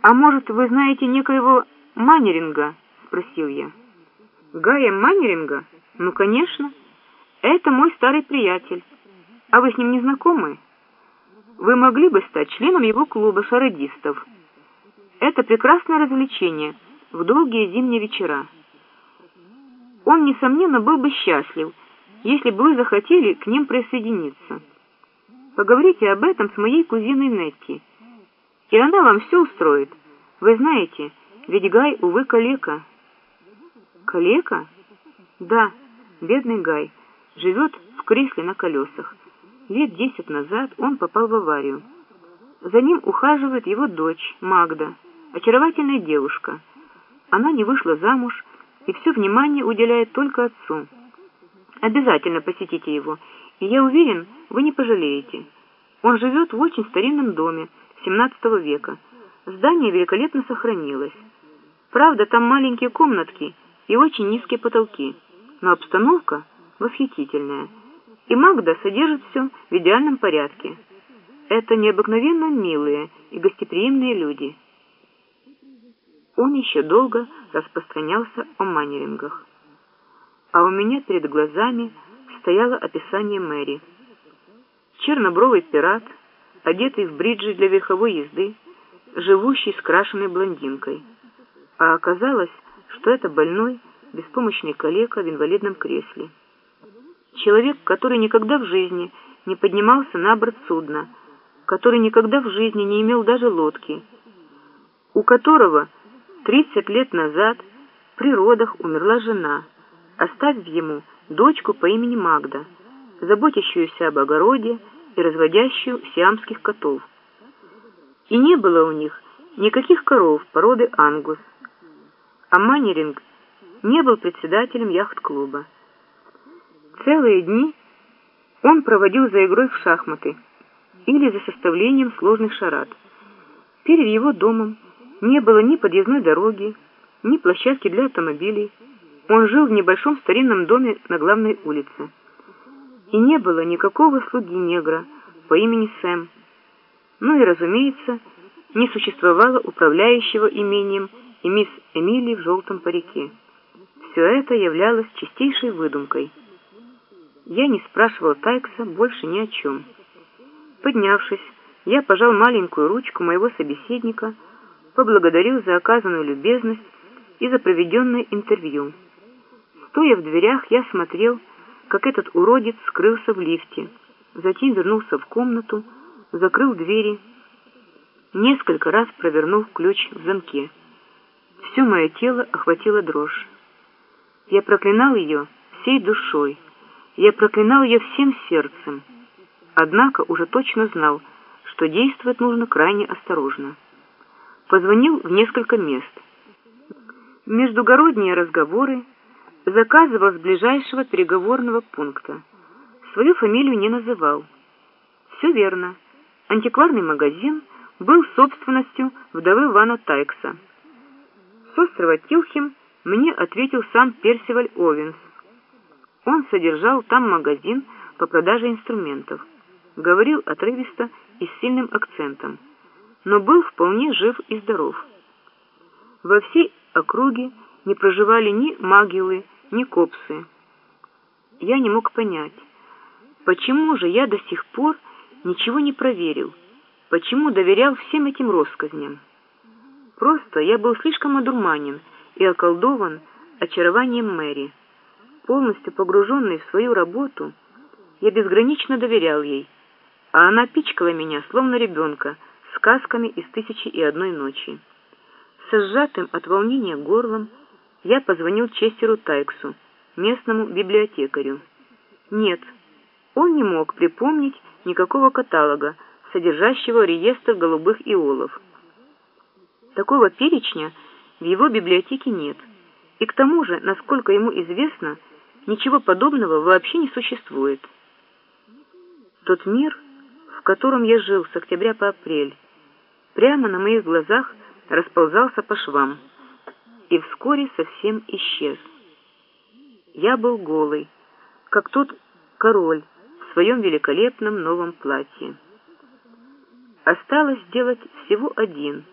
«А может, вы знаете некоего Маннеринга?» — спросил я. «Гая Маннеринга? Ну, конечно. Это мой старый приятель. А вы с ним не знакомы? Вы могли бы стать членом его клуба шарадистов. Это прекрасное развлечение в долгие зимние вечера. Он, несомненно, был бы счастлив, если бы вы захотели к ним присоединиться. Поговорите об этом с моей кузиной Нетти, и она вам все устроит. Вы знаете, ведь Гай, увы, калека». «Калека?» «Да, бедный Гай, живет в кресле на колесах. Лет десять назад он попал в аварию. За ним ухаживает его дочь, Магда, очаровательная девушка. Она не вышла замуж и все внимание уделяет только отцу. Обязательно посетите его, и я уверен, вы не пожалеете. Он живет в очень старинном доме XVII века. Здание великолепно сохранилось. Правда, там маленькие комнатки и очень низкие потолки, но обстановка восхитительная. И Магда содержит все в идеальном порядке. Это необыкновенно милые и гостеприимные люди. Он еще долго распространялся о манерингах. А у меня перед глазами стояло описание Мэри. Чернобровый пират, одетый в бриджи для верховой езды, живущий с крашеной блондинкой. А оказалось, что это больной, беспомощный калека в инвалидном кресле. Человек, который никогда в жизни не поднимался на борт судна, который никогда в жизни не имел даже лодки, у которого 30 лет назад при родах умерла жена, оставив ему дочку по имени Магда, заботящуюся об огороде и разводящую сиамских котов. И не было у них никаких коров породы ангус, а Маннеринг не был председателем яхт-клуба. Целые дни он проводил за игрой в шахматы или за составлением сложных шарад. Перед его домом не было ни подъездной дороги, ни площадки для автомобилей. Он жил в небольшом старинном доме на главной улице. И не было никакого слуги-негра по имени Сэм. Ну и, разумеется, не существовало управляющего имением и мисс Эмили в желтом парике. Все это являлось чистейшей выдумкой. Я не спрашивал Тайкса больше ни о чем. Поднявшись, я пожал маленькую ручку моего собеседника, поблагодарил за оказанную любезность и за проведенное интервью. Стоя в дверях, я смотрел, как этот уродец скрылся в лифте, затем вернулся в комнату, закрыл двери, несколько раз провернув ключ в замке. Все мое тело охватило дрожь. Я проклинал ее всей душой, я проклинал ее всем сердцем, однако уже точно знал, что действовать нужно крайне осторожно. Позвонил в несколько мест. Междугородние разговоры заказывал с ближайшего переговорного пункта. Свою фамилию не называл. Все верно. Антикварный магазин был собственностью вдовы Вана Тайкса. С острова Тилхим мне ответил сам Персиваль Овенс. Он содержал там магазин по продаже инструментов, говорил отрывисто и с сильным акцентом, но был вполне жив и здоров. Во всей округе не проживали ни магилы, ни копсы. Я не мог понять, почему же я до сих пор ничего не проверил, почему доверял всем этим россказням. Просто я был слишком одурманен и околдован очарованием Мэри. Полностью погруженный в свою работу, я безгранично доверял ей, а она пичкала меня, словно ребенка, сказками из «Тысячи и одной ночи». Со сжатым от волнения горлом я позвонил Честеру Тайксу, местному библиотекарю. Нет, он не мог припомнить никакого каталога, содержащего реестр голубых иолов. Такого перечня в его библиотеке нет. И к тому же, насколько ему известно, ничего подобного вообще не существует. Тот мир, в котором я жил с октября по апрель, прямо на моих глазах расползался по швам и вскоре совсем исчез. Я был голый, как тот король в своем великолепном новом платье. Осталось сделать всего один